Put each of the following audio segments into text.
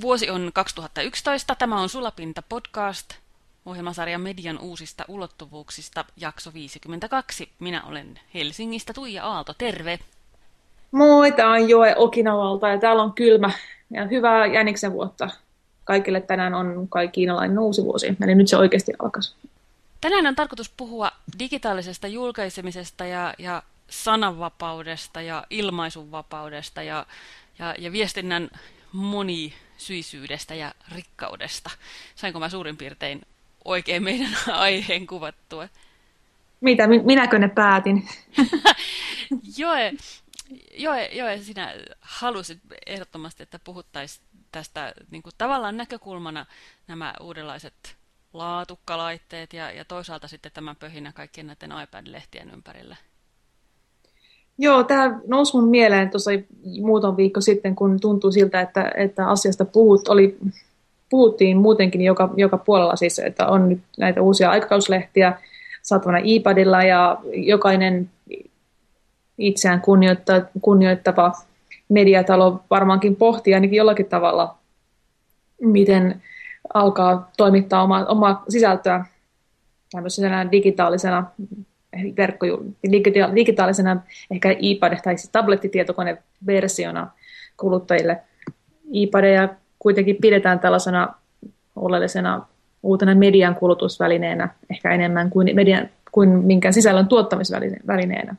Vuosi on 2011. Tämä on Sulapinta podcast, ohjelmasarja median uusista ulottuvuuksista, jakso 52. Minä olen Helsingistä Tuija Aalto, terve! Moi, tämä on Joe Okinavalta ja täällä on kylmä ja hyvää jäniksen vuotta. Kaikille tänään on kai kiinalainen uusi vuosi, eli nyt se oikeasti alkaisi. Tänään on tarkoitus puhua digitaalisesta julkaisemisesta ja, ja sananvapaudesta ja ilmaisunvapaudesta ja, ja, ja viestinnän monisyisyydestä ja rikkaudesta. Sainko mä suurin piirtein oikein meidän aiheen kuvattua? Mitä, minäkö ne päätin? Joe, Joe, Joe, sinä halusit ehdottomasti, että puhuttaisiin tästä niin kuin tavallaan näkökulmana nämä uudenlaiset laatukkalaitteet ja, ja toisaalta sitten tämän pöhinä kaikkien näiden iPad-lehtien ympärillä. Joo, tämä nousi mun mieleen tuossa muutama viikko sitten, kun tuntuu siltä, että, että asiasta puhut, oli, puhuttiin muutenkin joka, joka puolella siis, että on nyt näitä uusia aikakauslehtiä saatavana iPadilla ja jokainen itseään kunnioittava mediatalo varmaankin pohtii ainakin jollakin tavalla, miten alkaa toimittaa omaa, omaa sisältöä tämmöisenä digitaalisena verkko, digitaalisena ehkä iPad tai siis tablettitietokoneversiona kuluttajille. iPadeja kuitenkin pidetään tällaisena oleellisena uutena median kulutusvälineenä, ehkä enemmän kuin, median, kuin minkään sisällön tuottamisvälineenä.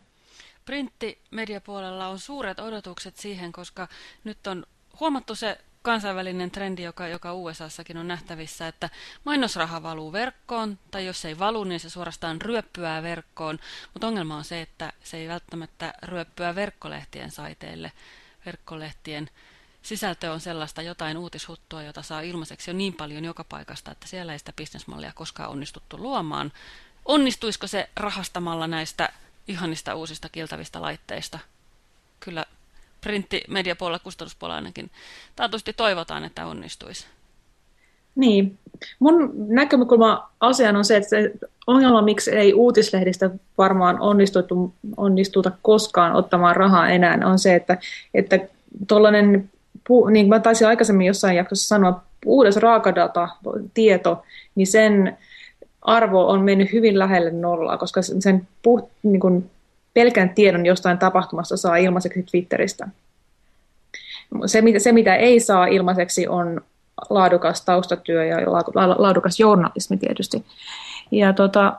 Printtimediapuolella on suuret odotukset siihen, koska nyt on huomattu se kansainvälinen trendi, joka, joka USAssakin on nähtävissä, että mainosraha valuu verkkoon, tai jos se ei valu, niin se suorastaan ryöppyää verkkoon, mutta ongelma on se, että se ei välttämättä ryöppyä verkkolehtien saiteille. Verkkolehtien sisältö on sellaista jotain uutishuttua, jota saa ilmaiseksi jo niin paljon joka paikasta, että siellä ei sitä bisnesmallia koskaan onnistuttu luomaan. Onnistuisiko se rahastamalla näistä ihanista uusista kiltavista laitteista? Kyllä printtimediapuolella, kustannuspuolella ainakin taatusti toivotaan, että onnistuisi. Niin. Mun näkökulma asiaan on se, että se ongelma, miksi ei uutislehdistä varmaan onnistutu, onnistuta koskaan ottamaan rahaa enää, on se, että, että tuollainen, niin kuin mä taisin aikaisemmin jossain jaksossa sanoa, puhdas raakadata, tieto, niin sen arvo on mennyt hyvin lähelle nollaa, koska sen puh, niin kuin pelkän tiedon jostain tapahtumasta saa ilmaiseksi Twitteristä. Se mitä, se, mitä ei saa ilmaiseksi, on laadukas taustatyö ja laadukas journalismi tietysti. Ja tota,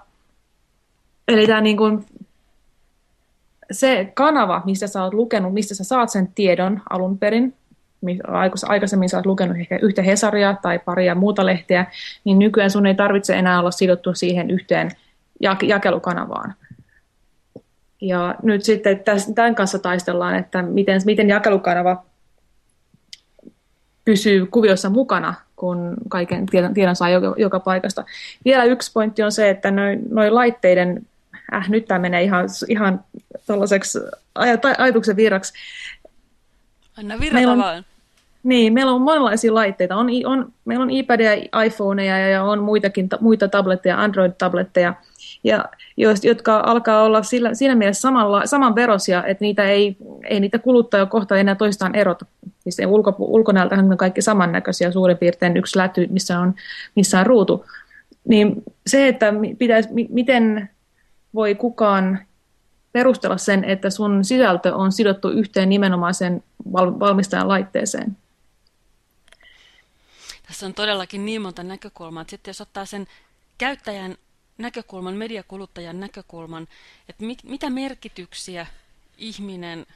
eli tämä niin kuin, se kanava, mistä sä oot lukenut, mistä sä saat sen tiedon alun perin, aikaisemmin sä oot lukenut ehkä yhtä Hesaria tai paria muuta lehteä, niin nykyään sun ei tarvitse enää olla sidottu siihen yhteen jakelukanavaan. Ja nyt sitten tämän kanssa taistellaan, että miten, miten jakelukanava pysyy kuviossa mukana, kun kaiken tiedon, tiedon saa joka, joka paikasta. Vielä yksi pointti on se, että noin noi laitteiden, äh, nyt tämä menee ihan, ihan tällaiseksi ajatuksen virraksi. Anna virrata on, vaan. Niin, meillä on monenlaisia laitteita. On, on, meillä on iPadia, iPhoneja ja on muitakin, muita tabletteja, Android-tabletteja, ja, jotka alkaa olla sillä, siinä mielessä samalla, samanverosia, että niitä ei, ei niitä kuluttaja kohta enää toistaan erota. Siis ulko, ulkonäöltähän on kaikki samannäköisiä, suurin piirtein yksi läty, missä on, missä on ruutu. Niin se, että pitäisi, miten voi kukaan perustella sen, että sun sisältö on sidottu yhteen nimenomaisen valmistajan laitteeseen. Tässä on todellakin niin monta näkökulmaa. Sitten jos ottaa sen käyttäjän näkökulman, mediakuluttajan näkökulman, että mit, mitä merkityksiä ihminen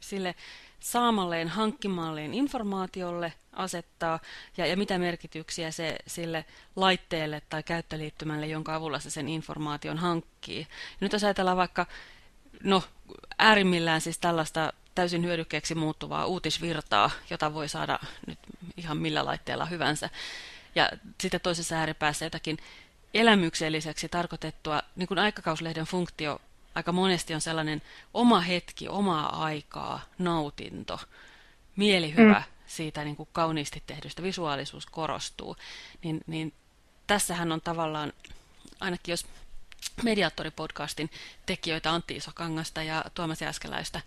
sille saamalleen, hankkimalleen informaatiolle asettaa ja, ja mitä merkityksiä se sille laitteelle tai käyttöliittymälle, jonka avulla se sen informaation hankkii. Ja nyt jos ajatellaan vaikka, no äärimmillään siis tällaista täysin hyödykkeeksi muuttuvaa uutisvirtaa, jota voi saada nyt ihan millä laitteella hyvänsä. Ja sitten toisessa ääripäässä jotakin elämykselliseksi tarkoitettua, niin kuin aikakauslehden funktio aika monesti on sellainen oma hetki, omaa aikaa, nautinto, mielihyvä mm. siitä niin kuin kauniisti tehdystä, visuaalisuus korostuu, niin, niin tässähän on tavallaan, ainakin jos Mediaattori-podcastin tekijöitä Antti Isokangasta ja Tuomas Jääskeläistä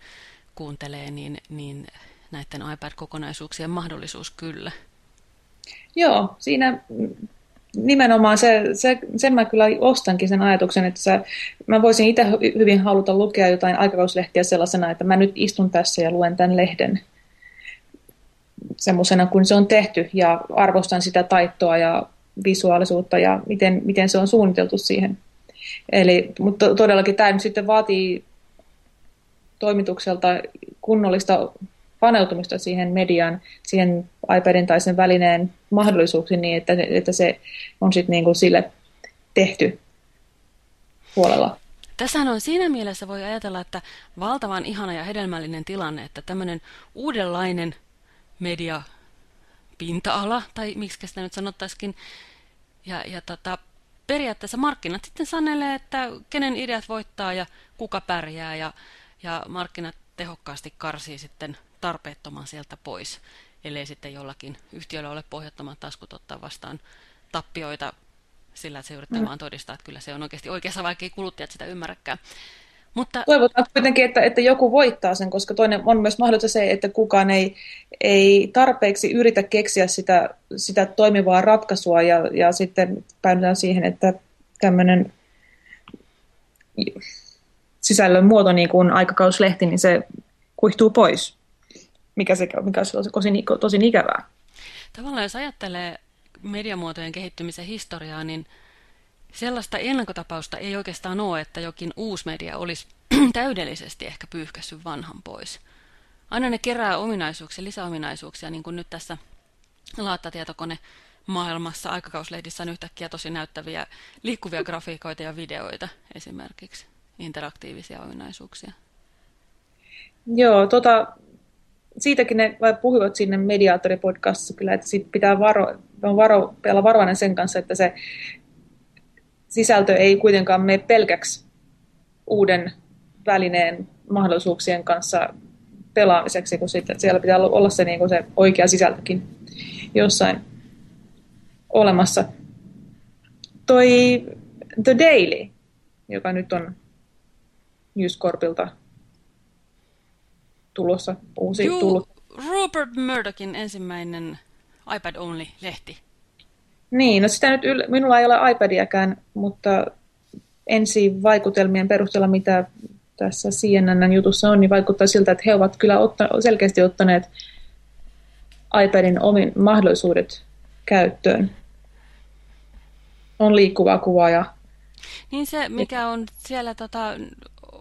kuuntelee, niin, niin näiden iPad-kokonaisuuksien mahdollisuus kyllä. Joo, siinä nimenomaan se, se, sen mä kyllä ostankin sen ajatuksen, että sä, mä voisin itse hyvin haluta lukea jotain aikakauslehtiä sellaisena, että mä nyt istun tässä ja luen tämän lehden semmoisena kuin se on tehty ja arvostan sitä taittoa ja visuaalisuutta ja miten, miten se on suunniteltu siihen. Eli, mutta todellakin tämä nyt sitten vaatii toimitukselta kunnollista paneutumista siihen median, siihen iPadin tai sen välineen mahdollisuuksiin niin, että, että se on sitten niin kuin sille tehty puolella. Tässähän on siinä mielessä voi ajatella, että valtavan ihana ja hedelmällinen tilanne, että tämmöinen uudenlainen media pinta-ala, tai miksi sitä nyt sanottaisikin, ja, ja tota, periaatteessa markkinat sitten sanelee, että kenen ideat voittaa ja kuka pärjää, ja, ja markkinat tehokkaasti karsii sitten tarpeettoman sieltä pois, ellei sitten jollakin yhtiöllä ole pohjattomat taskut ottaa vastaan tappioita sillä, että se yrittää mm. vaan todistaa, että kyllä se on oikeasti oikeassa, vaikka ei kuluttajat sitä ymmärräkään. Mutta... Toivotaan kuitenkin, että, että joku voittaa sen, koska toinen on myös mahdollista se, että kukaan ei, ei tarpeeksi yritä keksiä sitä, sitä toimivaa ratkaisua ja, ja sitten päädytään siihen, että tämmöinen sisällön muoto, niin kuin aikakauslehti, niin se kuihtuu pois, mikä, se, mikä on tosi, tosi ikävää. Tavallaan jos ajattelee mediamuotojen kehittymisen historiaa, niin sellaista ennakkotapausta ei oikeastaan ole, että jokin uusi media olisi täydellisesti ehkä pyyhkässyt vanhan pois. Aina ne kerää ominaisuuksia, lisäominaisuuksia, niin kuin nyt tässä laattatietokone maailmassa aikakauslehdissä on yhtäkkiä tosi näyttäviä liikkuvia grafiikoita ja videoita esimerkiksi, interaktiivisia ominaisuuksia. Joo, tota, siitäkin ne vai puhuivat sinne mediaattoripodcastissa kyllä, että siitä pitää varo, on varo, olla varovainen sen kanssa, että se sisältö ei kuitenkaan mene pelkäksi uuden välineen mahdollisuuksien kanssa pelaamiseksi, kun sitten siellä pitää olla se, niin se oikea sisältökin jossain olemassa. Toi The Daily, joka nyt on News Corpilta tulossa uusi Juu, tullut. Rupert Murdochin ensimmäinen iPad-only-lehti. Niin, no sitä nyt yl- minulla ei ole iPadiäkään, mutta ensi vaikutelmien perusteella, mitä tässä CNN jutussa on, niin vaikuttaa siltä, että he ovat kyllä otta- selkeästi ottaneet iPadin omin mahdollisuudet käyttöön. On liikkuvaa kuvaa ja... Niin se, mikä on siellä tota,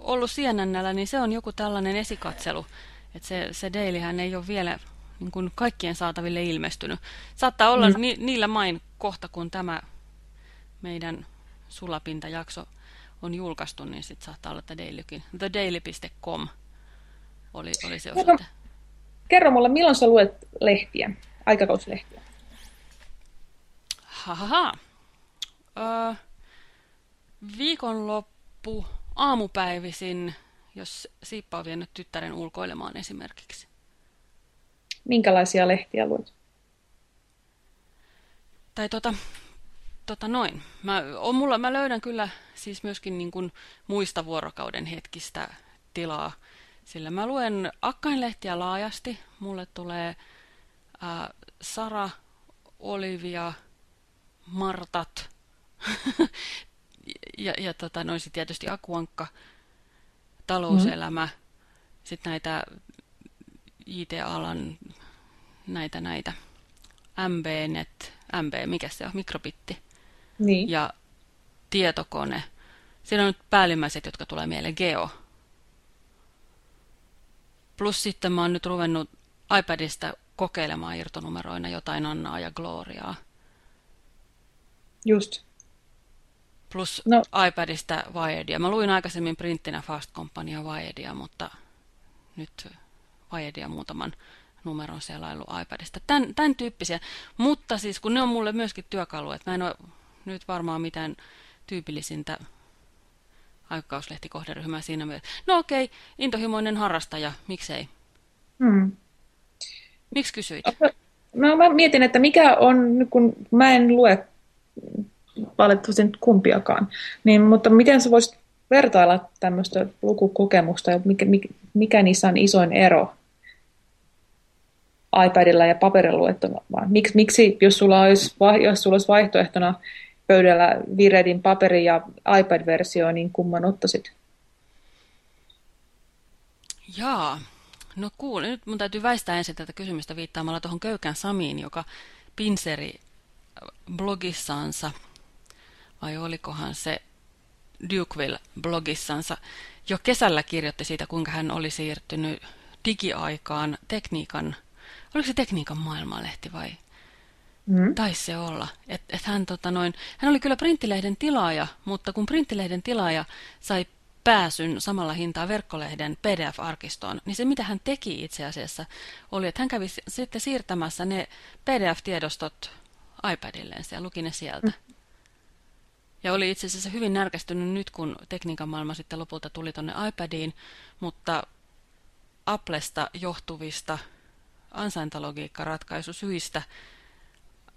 ollut sienännällä, niin se on joku tällainen esikatselu. Että se, se Dailyhän ei ole vielä niin kuin kaikkien saataville ilmestynyt. Saattaa olla mm. ni, niillä main kohta, kun tämä meidän sulapintajakso on julkaistu, niin sitten saattaa olla että Dailykin. TheDaily.com oli, oli se osoite. Kerro, kerro mulle, milloin sä luet lehtiä, aikakauslehtiä? Hahaha. Öö, viikonloppu aamupäivisin, jos Siippa on vienyt tyttären ulkoilemaan esimerkiksi. Minkälaisia lehtiä luet? Tai tota, tota noin. Mä, on mulla, mä löydän kyllä siis myöskin niin kuin muista vuorokauden hetkistä tilaa, sillä mä luen akkainlehtiä laajasti. Mulle tulee ää, Sara, Olivia, Martat, ja, ja tota, noin tietysti Akuankka, talouselämä, mm. sitten näitä IT-alan näitä näitä MB-net, MB, mikä se on, mikrobitti niin. ja tietokone. Siinä on nyt päällimmäiset, jotka tulee mieleen, Geo. Plus sitten mä oon nyt ruvennut iPadista kokeilemaan irtonumeroina jotain Annaa ja Gloriaa. Just plus no. iPadista Wiredia. Mä luin aikaisemmin printtinä Fast Companyaa Wiredia, mutta nyt Wiredia muutaman numeron selailu iPadista. Tän, tämän tyyppisiä, mutta siis kun ne on mulle myöskin työkalu, että mä en ole nyt varmaan mitään tyypillisintä aikakauslehtikohderyhmää siinä mielessä. No okei, okay, intohimoinen harrastaja, miksei? Hmm. Miksi kysyit? No mä mietin, että mikä on, kun mä en lue valitettavasti nyt kumpiakaan. Niin, mutta miten sä voisit vertailla tämmöistä lukukokemusta ja mikä, mikä, mikä niissä on isoin ero iPadilla ja paperilla luettuna, vaan miksi, jos, sulla olisi, jos sulla olisi vaihtoehtona pöydällä Viredin paperi- ja iPad-versio, niin kumman ottaisit? Jaa, no kuul, nyt mun täytyy väistää ensin tätä kysymystä viittaamalla tuohon Köykän Samiin, joka pinseri blogissansa, vai olikohan se Dukeville-blogissansa, jo kesällä kirjoitti siitä, kuinka hän oli siirtynyt digiaikaan tekniikan, oliko se tekniikan maailmanlehti vai? Mm. Taisi se olla. Et, et hän, tota noin, hän oli kyllä printtilehden tilaaja, mutta kun printtilehden tilaaja sai pääsyn samalla hintaa verkkolehden PDF-arkistoon, niin se mitä hän teki itse asiassa oli, että hän kävi sitten siirtämässä ne PDF-tiedostot iPadilleen ja luki ne sieltä. Mm. Ja oli itse asiassa hyvin närkästynyt nyt, kun tekniikan maailma sitten lopulta tuli tuonne iPadiin, mutta Applesta johtuvista ansaintalogiikkaratkaisusyistä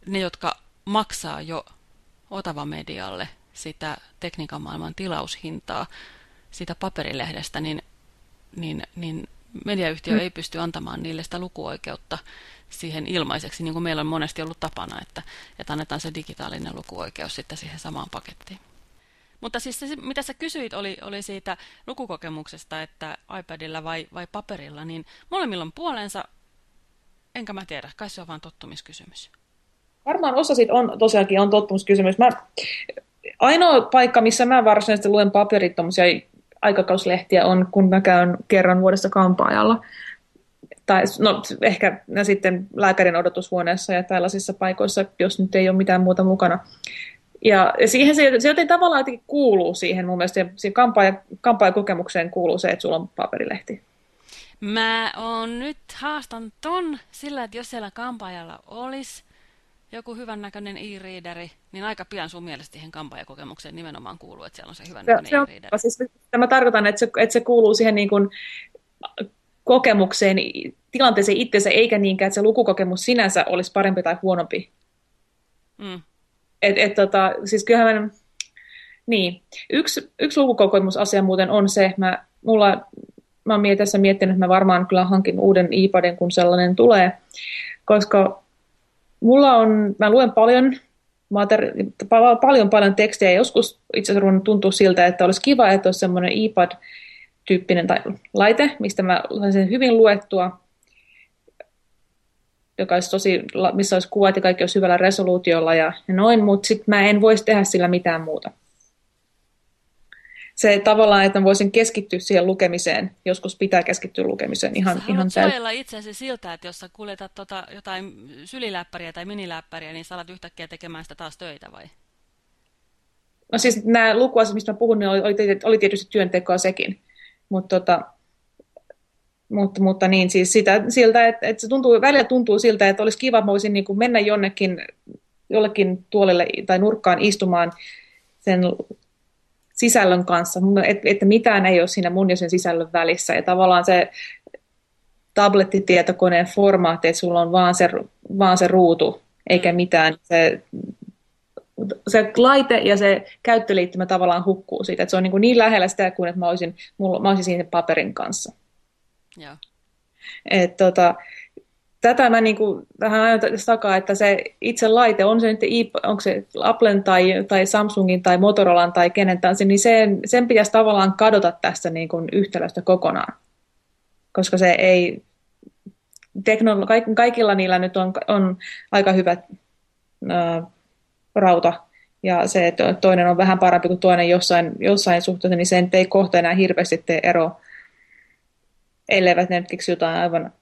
ne, jotka maksaa jo Otava Medialle sitä tekniikan maailman tilaushintaa sitä paperilehdestä, niin, niin, niin mediayhtiö mm. ei pysty antamaan niille sitä lukuoikeutta siihen ilmaiseksi, niin kuin meillä on monesti ollut tapana, että, että annetaan se digitaalinen lukuoikeus sitten siihen samaan pakettiin. Mutta siis se, mitä sä kysyit, oli, oli siitä lukukokemuksesta, että iPadilla vai, vai paperilla, niin molemmilla on puolensa, enkä mä tiedä, kai se on vain tottumiskysymys. Varmaan osa siitä on tosiaankin on tottumiskysymys. Mä, ainoa paikka, missä mä varsinaisesti luen paperittomia aikakauslehtiä on, kun mä käyn kerran vuodessa kampaajalla. Tai no, ehkä ja sitten lääkärin odotushuoneessa ja tällaisissa paikoissa, jos nyt ei ole mitään muuta mukana. Ja siihen se, se jotenkin tavallaan jotenkin kuuluu siihen mun mielestä, siihen kampaaja, kampaajakokemukseen kuuluu se, että sulla on paperilehti. Mä oon nyt haastan ton sillä, että jos siellä kampaajalla olisi joku hyvännäköinen e-readeri, niin aika pian sun mielestä siihen kampaajakokemukseen nimenomaan kuuluu, että siellä on se hyvännäköinen e-readeri. Siis, mä tarkoitan, että se, että se kuuluu siihen niin kuin kokemukseen, tilanteeseen itsensä, eikä niinkään, että se lukukokemus sinänsä olisi parempi tai huonompi. Mm. Et, et, tota, siis kyllähän mä, niin. Yksi, yksi lukukokemusasia muuten on se, mä, mulla, mä oon tässä miettinyt, että mä varmaan kyllä hankin uuden iPadin, kun sellainen tulee, koska mulla on, mä luen paljon, materi- paljon paljon tekstejä, ja joskus itse asiassa tuntuu siltä, että olisi kiva, että olisi semmoinen iPad-tyyppinen tai laite, mistä mä sen hyvin luettua, joka olisi tosi, missä olisi kuvat ja kaikki olisi hyvällä resoluutiolla ja, ja noin, mutta sitten mä en voisi tehdä sillä mitään muuta. Se tavallaan, että mä voisin keskittyä siihen lukemiseen, joskus pitää keskittyä lukemiseen ihan, sä ihan suojella itseäsi siltä, että jos sä kuljetat tota, jotain syliläppäriä tai miniläppäriä, niin sä alat yhtäkkiä tekemään sitä taas töitä vai? No siis nämä lukuasiat, mistä mä puhun, niin oli, oli tietysti työntekoa sekin, mutta tota, mutta, mutta niin siis sitä, siltä, että, että se tuntuu, välillä tuntuu siltä, että olisi kiva, että voisin niin kuin mennä jonnekin, jollekin tuolelle tai nurkkaan istumaan sen sisällön kanssa, että, että mitään ei ole siinä mun ja sen sisällön välissä. Ja tavallaan se tablettitietokoneen formaatti, että sulla on vaan se, vaan se ruutu, eikä mm. mitään. Se, se laite ja se käyttöliittymä tavallaan hukkuu siitä. Että se on niin, kuin niin lähellä sitä kuin, että mä olisin, mulla, mä olisin siinä paperin kanssa. Joo. Et, tota, tätä mä niinku vähän ajan takaa, että se itse laite, on se nyt onko se Applen tai, tai Samsungin tai Motorolan tai kenen tahansa, niin sen, sen pitäisi tavallaan kadota tästä niinku yhtälöstä kokonaan. Koska se ei, teknolo- kaikilla niillä nyt on, on aika hyvä ää, rauta, ja se, että toinen on vähän parempi kuin toinen jossain, jossain suhteessa, niin se ei kohta enää hirveästi tee eroa elleivät ne keksi jotain aivan,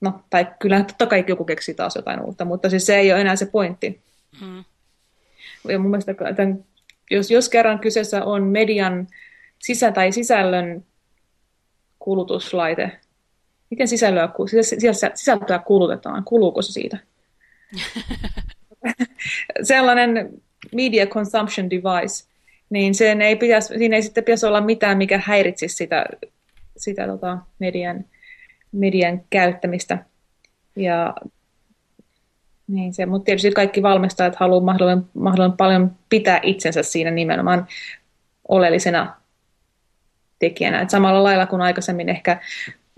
no, tai kyllähän totta kai joku keksii taas jotain uutta, mutta siis se ei ole enää se pointti. Hmm. Ja mun mielestä, että jos, jos kerran kyseessä on median sisä- tai sisällön kulutuslaite, miten sisältöä, sisältöä kulutetaan? Kuluuko se siitä? Sellainen media consumption device, niin sen ei pitäisi, siinä ei sitten pitäisi olla mitään, mikä häiritsisi sitä sitä tota, median, median käyttämistä. Ja niin se, mutta tietysti kaikki valmistajat haluaa mahdollisimman, mahdollisimman paljon pitää itsensä siinä nimenomaan oleellisena tekijänä. Et samalla lailla kuin aikaisemmin ehkä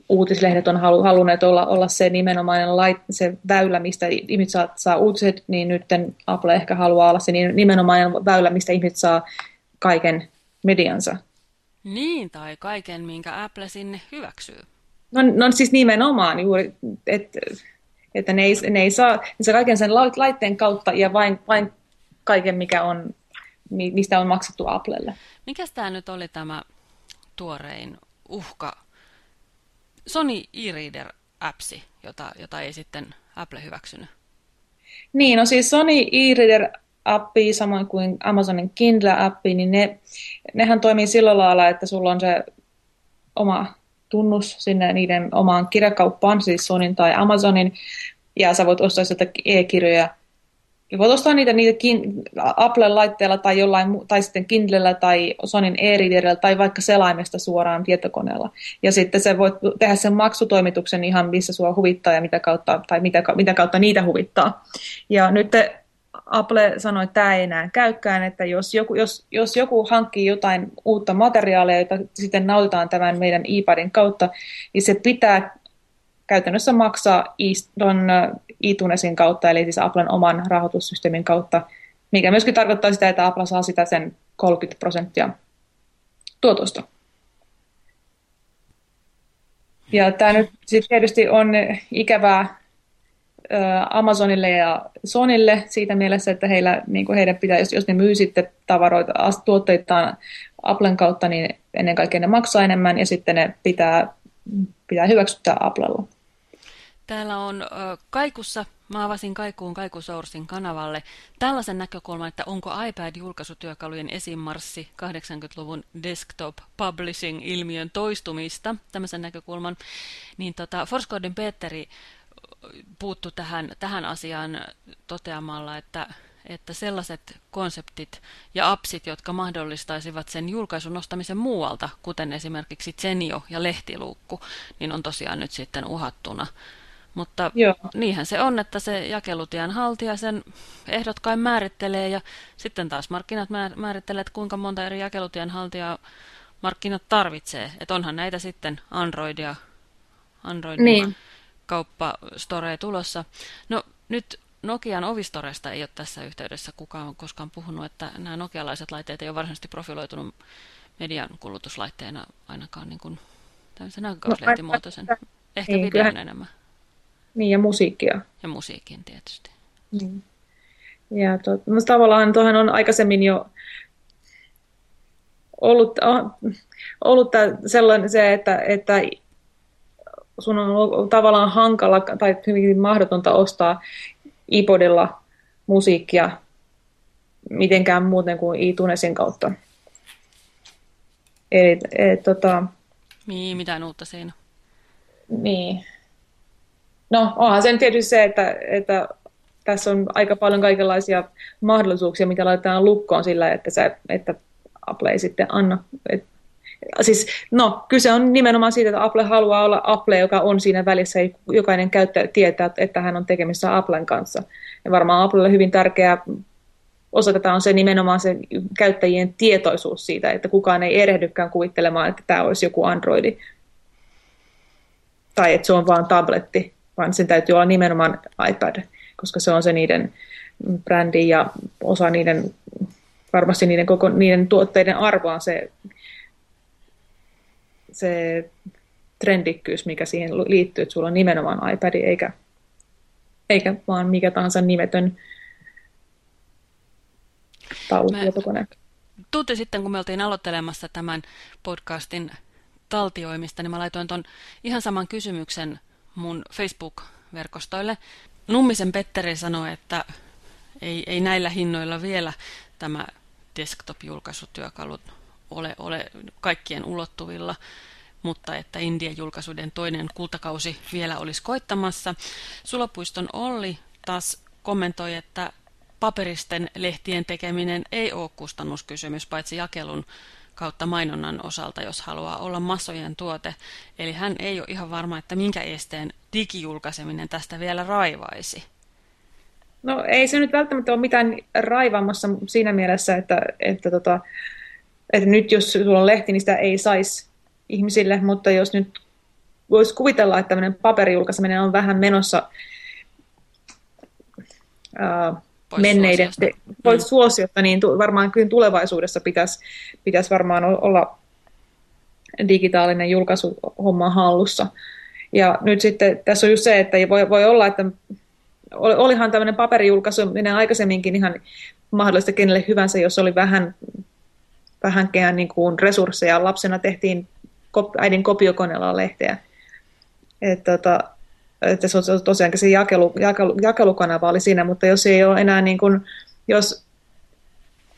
uutislehdet on halu, halunneet olla, olla se nimenomainen lait, se väylä, mistä ihmiset saa, saa uutiset, niin nyt Apple ehkä haluaa olla se nimenomainen väylä, mistä ihmiset saa kaiken mediansa. Niin, tai kaiken, minkä Apple sinne hyväksyy. No, no siis nimenomaan juuri, että että ne ei, ne ei saa se kaiken sen laitteen kautta ja vain, vain kaiken, mikä on, mistä on maksettu Applelle. Mikä tämä nyt oli tämä tuorein uhka? Sony e-reader-appsi, jota, jota ei sitten Apple hyväksynyt. Niin, no siis Sony e-reader appi, samoin kuin Amazonin Kindle-appi, niin ne, nehän toimii sillä lailla, että sulla on se oma tunnus sinne niiden omaan kirjakauppaan, siis Sonin tai Amazonin, ja sä voit ostaa sieltä e-kirjoja. Voit ostaa niitä, niitä Apple-laitteella tai jollain, tai sitten Kindlellä tai Sonin e-readerilla tai vaikka selaimesta suoraan tietokoneella. Ja sitten sä voit tehdä sen maksutoimituksen ihan missä sua huvittaa ja mitä kautta, tai mitä, mitä kautta niitä huvittaa. Ja nyt Apple sanoi, että tämä ei enää käykään, että jos joku, jos, jos joku hankkii jotain uutta materiaalia, jota sitten nautitaan tämän meidän iPadin kautta, niin se pitää käytännössä maksaa iTunesin kautta, eli siis Applen oman rahoitussysteemin kautta, mikä myöskin tarkoittaa sitä, että Apple saa sitä sen 30 prosenttia tuotosta. Ja tämä nyt sitten tietysti on ikävää Amazonille ja Sonille siitä mielessä, että heillä, niin kuin heidän pitää, jos, jos ne myy sitten tavaroita, tuotteitaan Applen kautta, niin ennen kaikkea ne maksaa enemmän ja sitten ne pitää, pitää hyväksyttää Applella. Täällä on Kaikussa, mä avasin Kaikuun Kaikusourcin kanavalle, tällaisen näkökulman, että onko iPad-julkaisutyökalujen esimarssi 80-luvun desktop publishing-ilmiön toistumista, tämmöisen näkökulman, niin tota, Forscoden Petteri puuttu tähän, tähän asiaan toteamalla, että, että sellaiset konseptit ja appsit, jotka mahdollistaisivat sen julkaisun nostamisen muualta, kuten esimerkiksi Zenio ja lehtiluukku, niin on tosiaan nyt sitten uhattuna. Mutta Joo. niinhän se on, että se jakelutien haltija sen ehdot kai määrittelee ja sitten taas markkinat määrittelee, että kuinka monta eri jakelutien haltijaa markkinat tarvitsee. Että onhan näitä sitten Androidia, Android niin kauppastoreja tulossa. No nyt Nokian ovistoresta ei ole tässä yhteydessä kukaan koskaan puhunut, että nämä nokialaiset laitteet ei ole varsinaisesti profiloitunut median kulutuslaitteena ainakaan niin kuin tämmöisen. No, Ehkä niin, videon kyllä. enemmän. Niin, ja musiikkia. Ja musiikin tietysti. Niin. Ja to, no, tavallaan tuohan on aikaisemmin jo ollut, ollut sellainen se, että, että sun on ollut tavallaan hankala tai hyvin mahdotonta ostaa iPodilla musiikkia mitenkään muuten kuin iTunesin kautta. Eli, et, tota, niin, mitään uutta siinä. Niin. No, onhan sen tietysti se, että, että tässä on aika paljon kaikenlaisia mahdollisuuksia, mitä laitetaan lukkoon sillä, että, se, että Apple ei sitten anna. Et Siis, no, kyse on nimenomaan siitä, että Apple haluaa olla Apple, joka on siinä välissä. Jokainen käyttäjä tietää, että hän on tekemissä Applen kanssa. Ja varmaan Applelle hyvin tärkeä osa tätä on se nimenomaan se käyttäjien tietoisuus siitä, että kukaan ei erehdykään kuvittelemaan, että tämä olisi joku Androidi. Tai että se on vain tabletti, vaan sen täytyy olla nimenomaan iPad, koska se on se niiden brändi ja osa niiden, varmasti niiden, koko, niiden tuotteiden arvoa se se trendikkyys, mikä siihen liittyy, että sulla on nimenomaan iPad eikä, eikä vaan mikä tahansa nimetön taulutietokone. Tunti sitten, kun me oltiin aloittelemassa tämän podcastin taltioimista, niin mä laitoin ton ihan saman kysymyksen mun Facebook-verkostoille. Nummisen Petteri sanoi, että ei, ei näillä hinnoilla vielä tämä desktop-julkaisutyökalut ole, ole kaikkien ulottuvilla, mutta että Indian julkaisuiden toinen kultakausi vielä olisi koittamassa. Sulopuiston Olli taas kommentoi, että paperisten lehtien tekeminen ei ole kustannuskysymys, paitsi jakelun kautta mainonnan osalta, jos haluaa olla massojen tuote. Eli hän ei ole ihan varma, että minkä esteen digijulkaiseminen tästä vielä raivaisi. No ei se nyt välttämättä ole mitään raivaamassa siinä mielessä, että, että tota, että nyt jos sulla on lehti, niin sitä ei saisi ihmisille, mutta jos nyt voisi kuvitella, että tämmöinen paperijulkaiseminen on vähän menossa ää, menneiden pois mm. suosiota, niin varmaan kyllä tulevaisuudessa pitäisi, pitäisi varmaan olla digitaalinen julkaisuhomma hallussa. Ja nyt sitten tässä on just se, että voi, voi olla, että olihan tämmöinen paperijulkaisuminen aikaisemminkin ihan mahdollista kenelle hyvänsä, jos oli vähän, vähänkään niin kuin resursseja. Lapsena tehtiin äidin kopiokoneella lehteä. että tota, että se on tosiaankin se jakelu, jakelu, jakelukanava oli siinä, mutta jos ei ole enää niin kuin, jos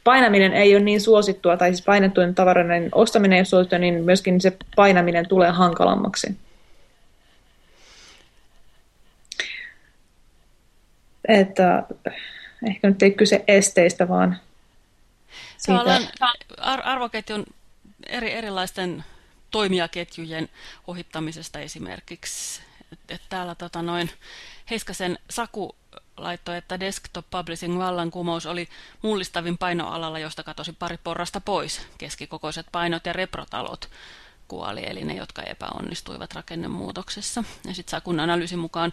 painaminen ei ole niin suosittua, tai siis painettujen tavaroiden ostaminen ei ole suosittua, niin myöskin se painaminen tulee hankalammaksi. Että ehkä nyt ei kyse esteistä, vaan siitä... Ar arvoketjun eri, erilaisten toimijaketjujen ohittamisesta esimerkiksi. Et, et täällä tota noin, Heiskasen Saku laittoi, että desktop publishing vallankumous oli mullistavin painoalalla, josta katosi pari porrasta pois. Keskikokoiset painot ja reprotalot kuoli, eli ne, jotka epäonnistuivat rakennemuutoksessa. Ja sitten Sakun analyysin mukaan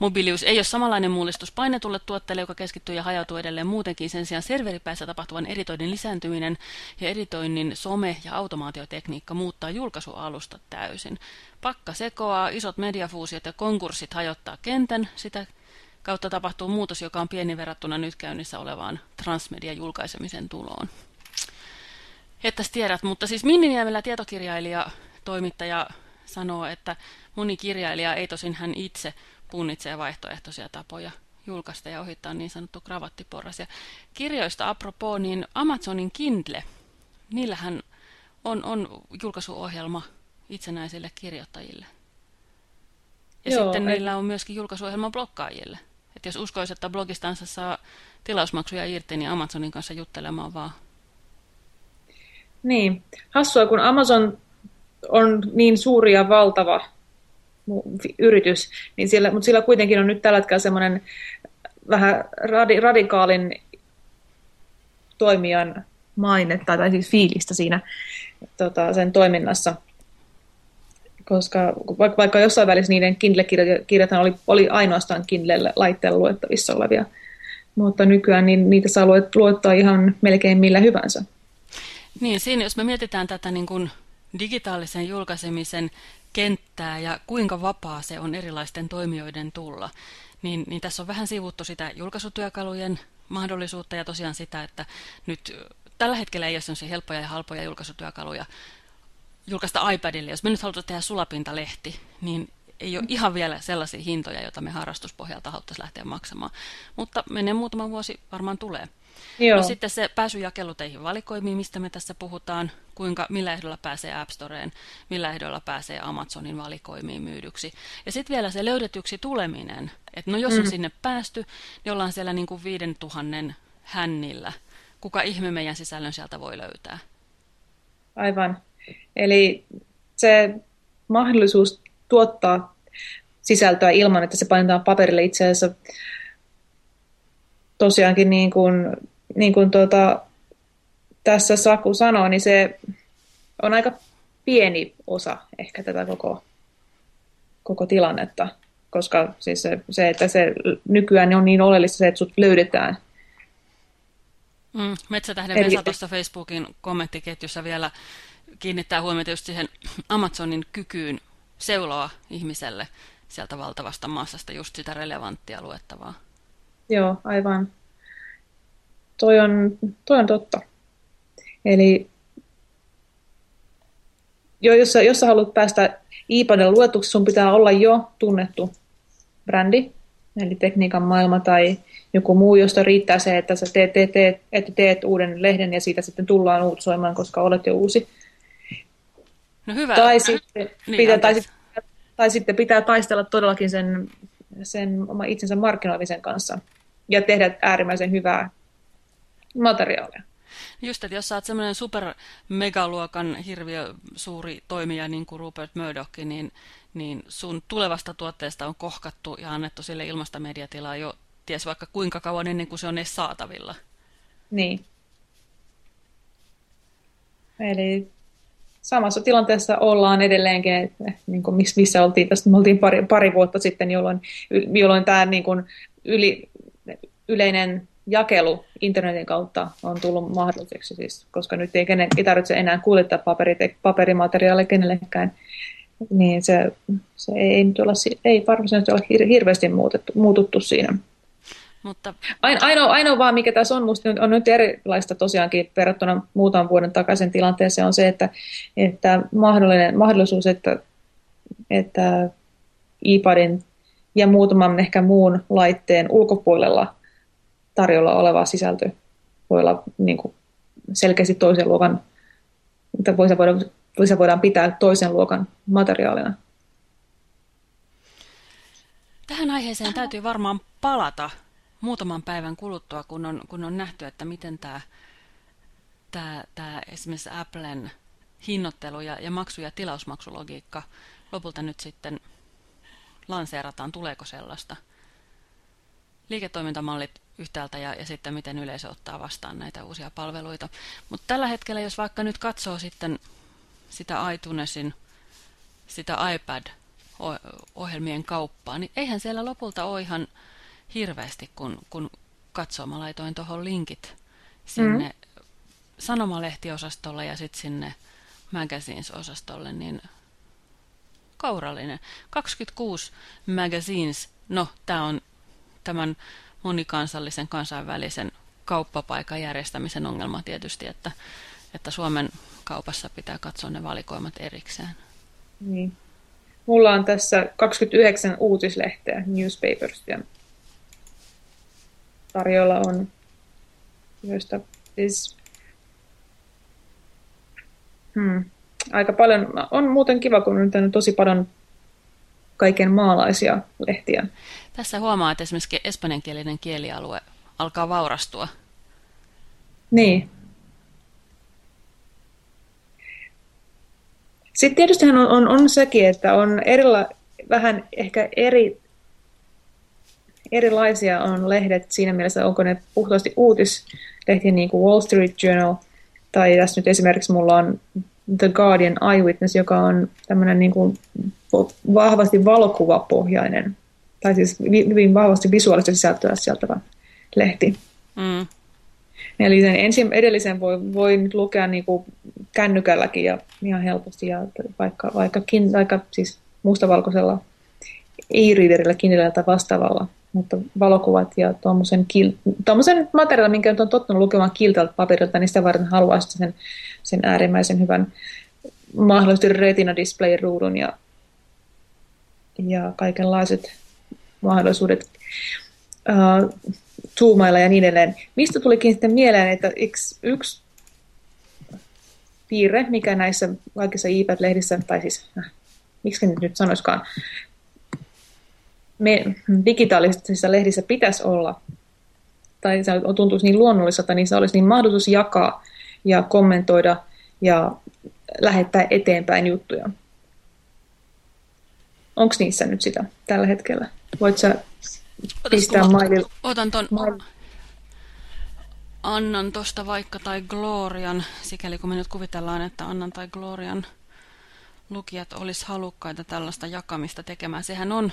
mobilius ei ole samanlainen mullistus painetulle tuotteelle, joka keskittyy ja hajautuu edelleen muutenkin. Sen sijaan serveripäässä tapahtuvan editoinnin lisääntyminen ja editoinnin some- ja automaatiotekniikka muuttaa julkaisualusta täysin. Pakka sekoaa, isot mediafuusiot ja konkurssit hajottaa kentän, sitä kautta tapahtuu muutos, joka on pieni verrattuna nyt käynnissä olevaan transmedia-julkaisemisen tuloon. Että tiedät, mutta siis Minniniemellä tietokirjailija, toimittaja sanoo, että moni kirjailija ei tosin hän itse punnitsee vaihtoehtoisia tapoja julkaista ja ohittaa niin sanottu kravattiporras. Ja kirjoista apropos, niin Amazonin Kindle, niillähän on, on julkaisuohjelma itsenäisille kirjoittajille. Ja Joo, sitten niillä on myöskin julkaisuohjelma blokkaajille. Että jos uskoisi, että blogistansa saa tilausmaksuja irti, niin Amazonin kanssa juttelemaan vaan niin, hassua, kun Amazon on niin suuri ja valtava yritys, niin siellä, mutta sillä kuitenkin on nyt tällä hetkellä semmoinen vähän radi, radikaalin toimijan maine, tai, siis fiilistä siinä tota, sen toiminnassa. Koska vaikka, vaikka jossain välissä niiden Kindle-kirjat oli, oli ainoastaan Kindle-laitteella luettavissa olevia, mutta nykyään niin niitä saa luettaa ihan melkein millä hyvänsä. Niin, siinä jos me mietitään tätä niin kuin digitaalisen julkaisemisen kenttää ja kuinka vapaa se on erilaisten toimijoiden tulla, niin, niin tässä on vähän sivuttu sitä julkaisutyökalujen mahdollisuutta ja tosiaan sitä, että nyt tällä hetkellä ei ole sellaisia helppoja ja halpoja julkaisutyökaluja julkaista iPadille. Jos me nyt halutaan tehdä sulapintalehti, niin ei ole ihan vielä sellaisia hintoja, joita me harrastuspohjalta haluttaisiin lähteä maksamaan. Mutta menee muutama vuosi varmaan tulee. Joo. No sitten se pääsy jakeluteihin valikoimiin, mistä me tässä puhutaan, kuinka, millä ehdolla pääsee App Storeen, millä ehdolla pääsee Amazonin valikoimiin myydyksi. Ja sitten vielä se löydetyksi tuleminen, että no jos on mm. sinne päästy, niin ollaan siellä niin kuin viiden tuhannen hännillä. Kuka ihme meidän sisällön sieltä voi löytää? Aivan. Eli se mahdollisuus tuottaa sisältöä ilman, että se painetaan paperille itse asiassa tosiaankin niin kuin, niin kuin tuota, tässä Saku sanoi, niin se on aika pieni osa ehkä tätä koko, koko tilannetta, koska siis se, se, että se nykyään on niin oleellista se, että sut löydetään. Mm, Metsätähden Vesa tuossa Facebookin kommenttiketjussa vielä kiinnittää huomiota just siihen Amazonin kykyyn seuloa ihmiselle sieltä valtavasta massasta just sitä relevanttia luettavaa. Joo, aivan. Toi on, toi on totta. Eli jo, jos, sä, jos sä haluat päästä iPadilla luetuksi, sun pitää olla jo tunnettu brändi, eli tekniikan maailma tai joku muu, josta riittää se, että sä teet, teet, teet, että teet uuden lehden ja siitä sitten tullaan uutisoimaan, koska olet jo uusi. No hyvä. Tai sitten, niin, pitää, tai, tai sitten pitää taistella todellakin sen, sen oma itsensä markkinoimisen kanssa ja tehdä äärimmäisen hyvää materiaalia. Just, että jos sä oot semmoinen super megaluokan hirviö suuri toimija niin kuin Rupert Murdoch, niin, niin sun tulevasta tuotteesta on kohkattu ja annettu sille ilmasta mediatilaa jo ties vaikka kuinka kauan ennen kuin se on edes saatavilla. Niin. Eli samassa tilanteessa ollaan edelleenkin, että niin kuin missä oltiin tästä, me oltiin pari, pari vuotta sitten, jolloin, jolloin tämä niin kuin yli, yleinen jakelu internetin kautta on tullut mahdolliseksi, siis, koska nyt ei, kenen, ei tarvitse enää kuljettaa paperit, paperimateriaaleja kenellekään, niin se, se ei, nyt olla, ei varsinaisesti ole hirveästi muutettu, muututtu siinä. Mutta... Ainoa, ainoa vaan, mikä tässä on, musta on nyt erilaista tosiaankin verrattuna muutaman vuoden takaisin tilanteeseen, on se, että, että mahdollinen, mahdollisuus, että, että iPadin ja muutaman ehkä muun laitteen ulkopuolella tarjolla oleva sisältö voi olla niin kuin selkeästi toisen luokan, mitä voidaan, voidaan pitää toisen luokan materiaalina. Tähän aiheeseen täytyy varmaan palata muutaman päivän kuluttua, kun on, kun on nähty, että miten tämä, tämä, tämä esimerkiksi Applen hinnoittelu ja, ja maksu- ja tilausmaksulogiikka lopulta nyt sitten lanseerataan, tuleeko sellaista. Liiketoimintamallit yhtäältä ja, ja sitten miten yleisö ottaa vastaan näitä uusia palveluita. Mutta tällä hetkellä, jos vaikka nyt katsoo sitten sitä iTunesin, sitä iPad-ohjelmien kauppaa, niin eihän siellä lopulta ole ihan hirveästi, kun, kun katsoo. Mä laitoin tuohon linkit sinne mm. sanomalehtiosastolle ja sitten sinne magazines-osastolle, niin kourallinen. 26 magazines, no tämä on tämän monikansallisen kansainvälisen kauppapaikan järjestämisen ongelma tietysti, että, että Suomen kaupassa pitää katsoa ne valikoimat erikseen. Niin. Mulla on tässä 29 uutislehteä, newspapers, ja tarjolla on, joista siis, hmm, aika paljon, on muuten kiva, kun on tosi paljon kaiken maalaisia lehtiä. Tässä huomaa, että esimerkiksi espanjankielinen kielialue alkaa vaurastua. Niin. Sitten tietysti on, on, on sekin, että on erila, vähän ehkä eri erilaisia on lehdet siinä mielessä, onko ne puhtaasti uutislehtiä niin kuin Wall Street Journal, tai tässä nyt esimerkiksi mulla on The Guardian Eyewitness, joka on tämmöinen niin kuin vahvasti valokuvapohjainen, tai siis hyvin vahvasti visuaalista sisältöä sieltävä lehti. Mm. Eli sen ensin, edellisen voi, voi nyt lukea niin kuin kännykälläkin ja ihan helposti, ja vaikka, vaikka, kin, vaikka siis mustavalkoisella e-readerillä, Kindlellä tai vastaavalla mutta valokuvat ja tuommoisen materiaalin, minkä nyt on tottunut lukemaan kiltalta paperilta, niin sitä varten haluaisi sen, sen äärimmäisen hyvän mahdollisesti retina-display-ruudun ja, ja kaikenlaiset mahdollisuudet uh, zoomailla ja niin edelleen. Mistä tulikin sitten mieleen, että yksi, piirre, mikä näissä kaikissa iPad-lehdissä, tai siis, äh, miksi nyt sanoiskaan, me digitaalisissa lehdissä pitäisi olla, tai se tuntuisi niin luonnolliselta, niin se olisi niin mahdollisuus jakaa ja kommentoida ja lähettää eteenpäin juttuja. Onko niissä nyt sitä tällä hetkellä? Voit sä pistää mailille? Otan ton, Annan tuosta vaikka tai Glorian, sikäli kun me nyt kuvitellaan, että Annan tai Glorian lukijat olisi halukkaita tällaista jakamista tekemään. Sehän on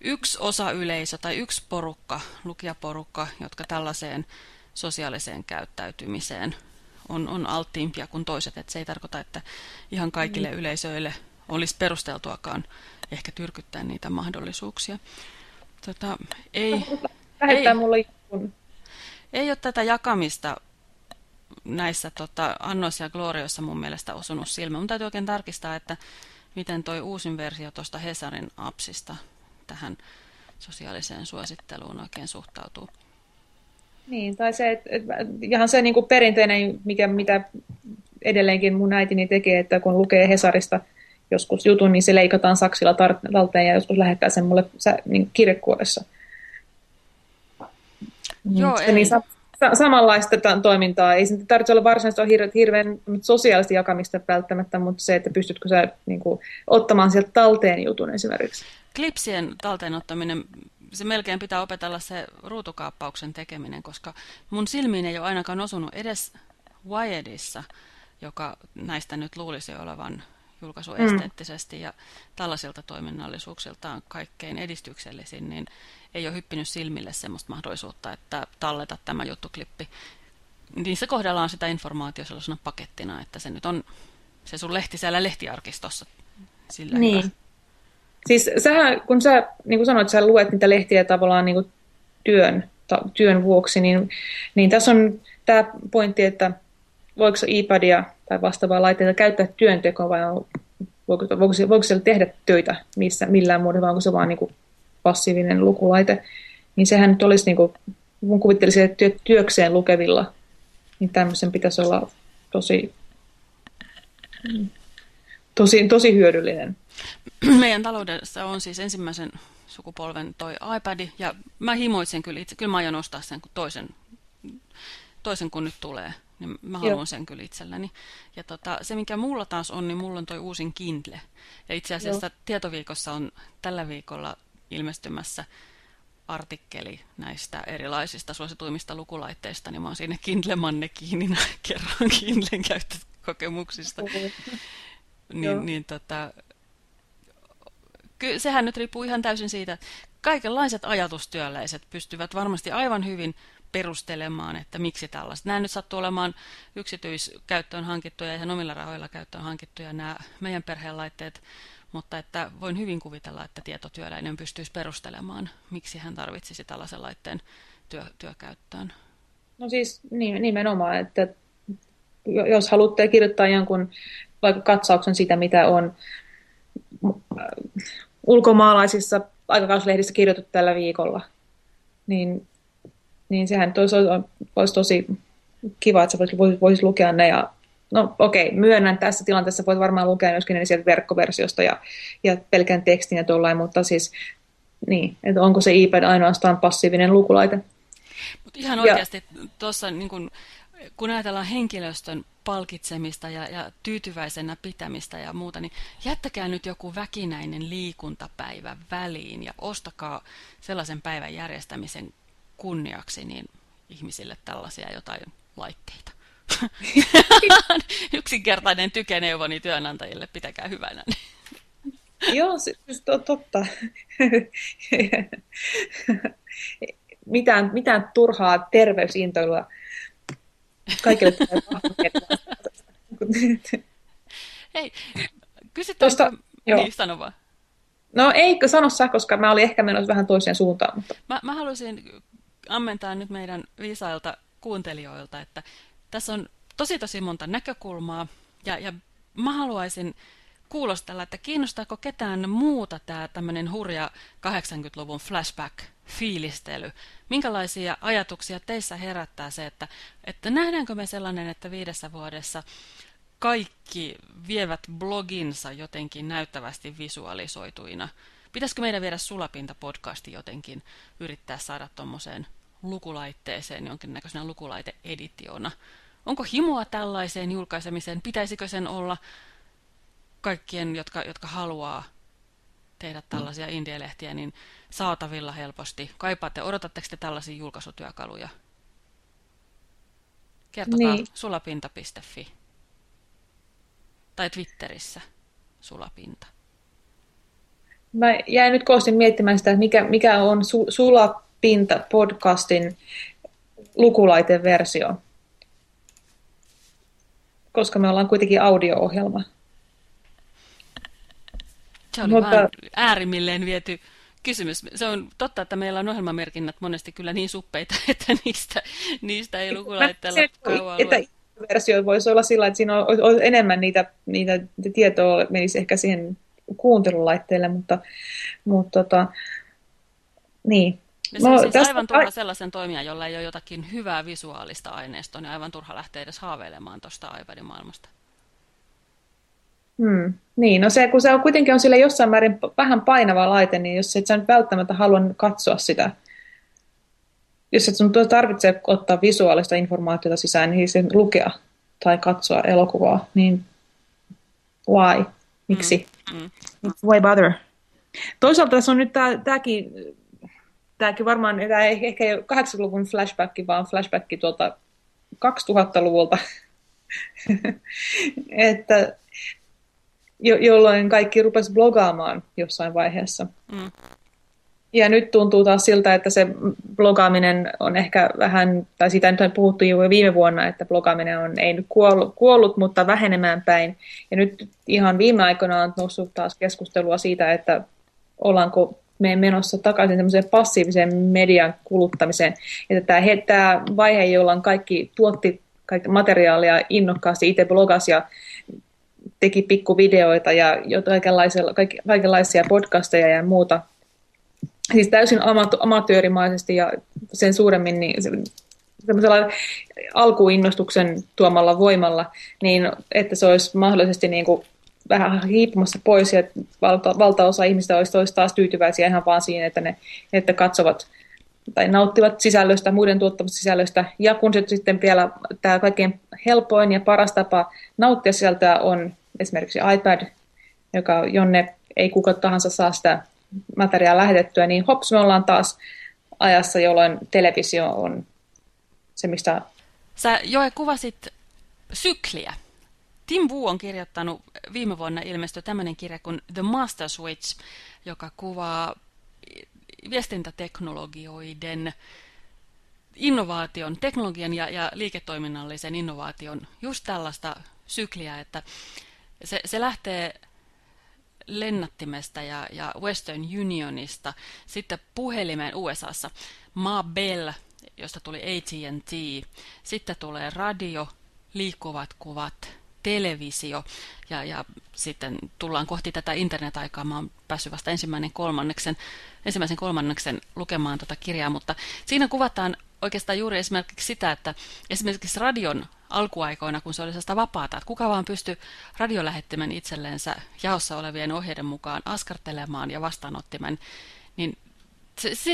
yksi osa yleisö tai yksi porukka, lukijaporukka, jotka tällaiseen sosiaaliseen käyttäytymiseen on, on alttiimpia kuin toiset. Et se ei tarkoita, että ihan kaikille mm. yleisöille olisi perusteltuakaan ehkä tyrkyttää niitä mahdollisuuksia. Tota, ei, ei, mulle ei ole tätä jakamista näissä tota, annoissa ja glorioissa mun mielestä osunut silmä. Mun täytyy oikein tarkistaa, että miten toi uusin versio tuosta Hesarin appsista tähän sosiaaliseen suositteluun oikein suhtautuu. Niin, tai se, että, ihan se niin kuin perinteinen, mikä, mitä edelleenkin mun äitini tekee, että kun lukee Hesarista joskus jutun, niin se leikataan saksilla talteen ja joskus lähettää sen mulle niin kirjekuoressa. Joo, se, niin sa- sa- samanlaista toimintaa. Ei se tarvitse olla varsinaisesti hirveän, hirveän sosiaalista jakamista välttämättä, mutta se, että pystytkö sä niin kuin, ottamaan sieltä talteen jutun esimerkiksi. Klipsien talteenottaminen, se melkein pitää opetella se ruutukaappauksen tekeminen, koska mun silmiin ei ole ainakaan osunut edes Wiredissa joka näistä nyt luulisi olevan julkaisu esteettisesti mm. ja tällaisilta toiminnallisuuksiltaan kaikkein edistyksellisin, niin ei ole hyppinyt silmille sellaista mahdollisuutta, että talleta tämä juttuklippi. Niin se kohdellaan sitä informaatiota sellaisena pakettina, että se nyt on se sun lehti siellä lehtiarkistossa. Sillä niin. Hyvä. Siis sähän, kun sä, niin kuin sanoit, sä luet niitä lehtiä tavallaan niin kuin työn, ta, työn vuoksi, niin, niin tässä on tämä pointti, että voiko iPadia tai vastaavaa laitteita käyttää työntekoon vai on, voiko, voiko, se, voiko siellä tehdä töitä missä, millään muodolla, vai onko se vaan niin kuin passiivinen lukulaite, niin sehän nyt olisi, niin kuin, mun kuvittelisin, että työ, työkseen lukevilla, niin tämmöisen pitäisi olla tosi, tosi, tosi hyödyllinen. Meidän taloudessa on siis ensimmäisen sukupolven toi iPad, ja mä himoitsen kyllä itse, kyllä mä aion ostaa sen toisen, toisen kun nyt tulee, niin mä haluan Joo. sen kyllä itselläni. Ja tota, se, mikä mulla taas on, niin mulla on toi uusin Kindle. Ja itse asiassa Joo. Tietoviikossa on tällä viikolla ilmestymässä artikkeli näistä erilaisista suosituimmista lukulaitteista, niin mä oon siinä Kindle-mannekiinina kerran Kindlen käyttökokemuksista. niin, niin tota, kyllä sehän nyt riippuu ihan täysin siitä, että kaikenlaiset ajatustyöläiset pystyvät varmasti aivan hyvin perustelemaan, että miksi tällaista. Nämä nyt sattuu olemaan yksityiskäyttöön hankittuja ja ihan omilla rahoilla käyttöön hankittuja nämä meidän perheen laitteet, mutta että voin hyvin kuvitella, että tietotyöläinen pystyisi perustelemaan, miksi hän tarvitsisi tällaisen laitteen työ, työkäyttöön. No siis nimenomaan, että jos haluatte kirjoittaa jonkun vaikka katsauksen sitä, mitä on ulkomaalaisissa aikakauslehdissä kirjoitettu tällä viikolla, niin, niin sehän olisi, olisi tosi kiva, että sä voisit, voisit lukea ne ja no okei, okay, myönnän tässä tilanteessa, voit varmaan lukea myöskin ne sieltä verkkoversiosta ja, ja pelkän tekstin ja tuollain, mutta siis niin, että onko se iPad ainoastaan passiivinen lukulaite. Mutta ihan oikeasti tuossa niin kun, kun ajatellaan henkilöstön palkitsemista ja, ja tyytyväisenä pitämistä ja muuta, niin jättäkää nyt joku väkinäinen liikuntapäivä väliin ja ostakaa sellaisen päivän järjestämisen kunniaksi niin ihmisille tällaisia jotain laitteita. Yksinkertainen tykeneuvoni työnantajille, pitäkää hyvänä. Joo, siis to, totta. mitään, mitään turhaa terveysintoilua kaikille Hei, kysytäänkö... Tuosta, niin, sano vaan. No eikö sano sä, koska mä olin ehkä menossa vähän toiseen suuntaan. Mutta... Mä, mä haluaisin ammentaa nyt meidän viisailta kuuntelijoilta, että tässä on tosi tosi monta näkökulmaa ja, ja mä haluaisin kuulostella, että kiinnostaako ketään muuta tämä tämmöinen hurja 80-luvun flashback-fiilistely. Minkälaisia ajatuksia teissä herättää se, että, että nähdäänkö me sellainen, että viidessä vuodessa kaikki vievät bloginsa jotenkin näyttävästi visualisoituina? Pitäisikö meidän viedä sulapinta-podcasti jotenkin yrittää saada tuommoiseen lukulaitteeseen jonkinnäköisenä lukulaite-editiona? Onko himoa tällaiseen julkaisemiseen? Pitäisikö sen olla kaikkien, jotka, jotka haluaa tehdä tällaisia mm. indielehtiä, niin saatavilla helposti. Kaipaatte, odotatteko te tällaisia julkaisutyökaluja? Kertokaa niin. sulapinta.fi tai Twitterissä sulapinta. Mä jäin nyt koostin miettimään sitä, että mikä, mikä on su, Sulapinta podcastin lukulaiteversio. Koska me ollaan kuitenkin audio-ohjelma. Se oli Mutta... vähän äärimmilleen viety kysymys. Se on totta, että meillä on ohjelmamerkinnät monesti kyllä niin suppeita, että niistä, niistä ei lukulaitteella kauan että versio voisi olla sillä, että siinä olisi enemmän niitä, niitä tietoa menisi ehkä siihen kuuntelulaitteelle, mutta, mutta tota, niin. Ja se on siis tästä... aivan turha sellaisen toimijan, jolla ei ole jotakin hyvää visuaalista aineistoa, niin aivan turha lähteä edes haaveilemaan tuosta iPadin maailmasta. Hmm. Niin, no se, kun se on kuitenkin on sille jossain määrin vähän painava laite, niin jos et sä nyt välttämättä halua katsoa sitä, jos et sun tarvitse ottaa visuaalista informaatiota sisään, niin sen lukea tai katsoa elokuvaa, niin why? Miksi? Mm. Mm. Why bother? Toisaalta tässä on nyt tämäkin, tämäkin varmaan, tämä ei ehkä ei 80-luvun flashback, vaan flashback tuolta 2000-luvulta, että jo, jolloin kaikki rupesi blogaamaan jossain vaiheessa. Mm. Ja nyt tuntuu taas siltä, että se blogaaminen on ehkä vähän, tai siitä nyt on puhuttu jo viime vuonna, että blogaaminen on ei nyt kuollut, kuollut, mutta vähenemään päin. Ja nyt ihan viime aikoina on noussut taas keskustelua siitä, että ollaanko me menossa takaisin semmoiseen passiiviseen median kuluttamiseen. Että tämä, tämä vaihe, jolloin kaikki tuotti kaikki materiaalia innokkaasti, itse blogasi ja teki pikkuvideoita ja kaikenlaisia podcasteja ja muuta. Siis täysin amatöörimaisesti ja sen suuremmin niin semmoisella alkuinnostuksen tuomalla voimalla, niin että se olisi mahdollisesti niin kuin vähän hiipumassa pois ja valta, valtaosa ihmistä olisi, olisi taas tyytyväisiä ihan vaan siihen, että ne että katsovat tai nauttivat sisällöstä, muiden tuottamasta sisällöstä. Ja kun se sitten vielä tämä kaikkein helpoin ja paras tapa nauttia sisältöä on esimerkiksi iPad, joka, jonne ei kuka tahansa saa sitä materiaa lähetettyä, niin hops, me ollaan taas ajassa, jolloin televisio on se, mistä... Sä Joe kuvasit sykliä. Tim Wu on kirjoittanut viime vuonna ilmestyi tämmöinen kirja kuin The Master Switch, joka kuvaa viestintäteknologioiden innovaation, teknologian ja, ja liiketoiminnallisen innovaation just tällaista sykliä, että se, se lähtee lennattimesta ja, ja Western Unionista, sitten puhelimeen USAssa, Ma Bell, josta tuli AT&T, sitten tulee radio, liikkuvat kuvat, televisio ja, ja sitten tullaan kohti tätä internet-aikaa. Mä oon päässyt vasta ensimmäinen kolmanneksen, ensimmäisen kolmanneksen lukemaan tuota kirjaa, mutta siinä kuvataan oikeastaan juuri esimerkiksi sitä, että esimerkiksi radion alkuaikoina, kun se oli sellaista vapaata, että kuka vaan pystyi radiolähettimen itselleensä jaossa olevien ohjeiden mukaan askartelemaan ja vastaanottimen, niin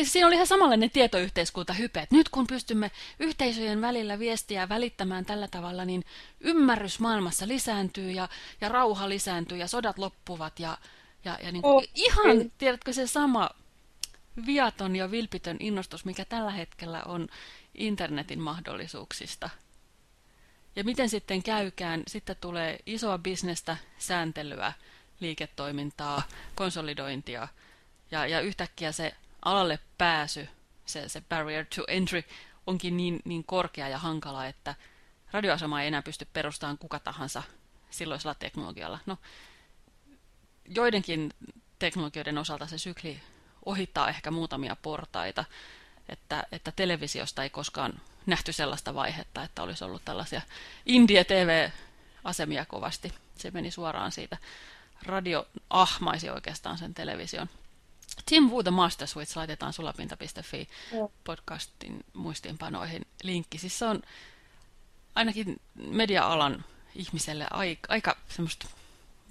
siinä oli ihan samanlainen tietoyhteiskuntahype, että nyt kun pystymme yhteisöjen välillä viestiä välittämään tällä tavalla, niin ymmärrys maailmassa lisääntyy ja, ja rauha lisääntyy ja sodat loppuvat ja, ja, ja niin kuin, oh, ihan, tiedätkö, se sama viaton ja vilpitön innostus, mikä tällä hetkellä on internetin mahdollisuuksista. Ja miten sitten käykään, sitten tulee isoa bisnestä, sääntelyä, liiketoimintaa, konsolidointia ja, ja yhtäkkiä se alalle pääsy, se, se barrier to entry, onkin niin, niin korkea ja hankala, että radioasema ei enää pysty perustamaan kuka tahansa silloisella teknologialla. No, joidenkin teknologioiden osalta se sykli ohittaa ehkä muutamia portaita, että, että televisiosta ei koskaan nähty sellaista vaihetta, että olisi ollut tällaisia India-TV-asemia kovasti. Se meni suoraan siitä. Radio ahmaisi oikeastaan sen television. Tim Wu The Master Switch laitetaan sulapinta.fi podcastin muistiinpanoihin linkki. Siis se on ainakin media-alan ihmiselle aika, aika semmoista